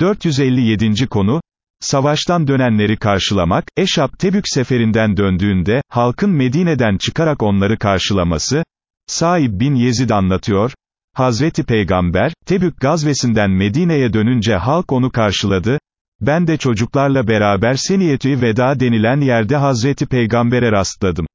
457. konu, Savaştan dönenleri karşılamak, Eşap Tebük seferinden döndüğünde, halkın Medine'den çıkarak onları karşılaması, Saib bin Yezid anlatıyor, Hazreti Peygamber, Tebük gazvesinden Medine'ye dönünce halk onu karşıladı, ben de çocuklarla beraber Seniyetü Veda denilen yerde Hazreti Peygamber'e rastladım.